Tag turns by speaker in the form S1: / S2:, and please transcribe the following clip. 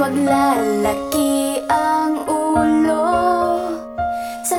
S1: Maglalaki ang ulo. Sa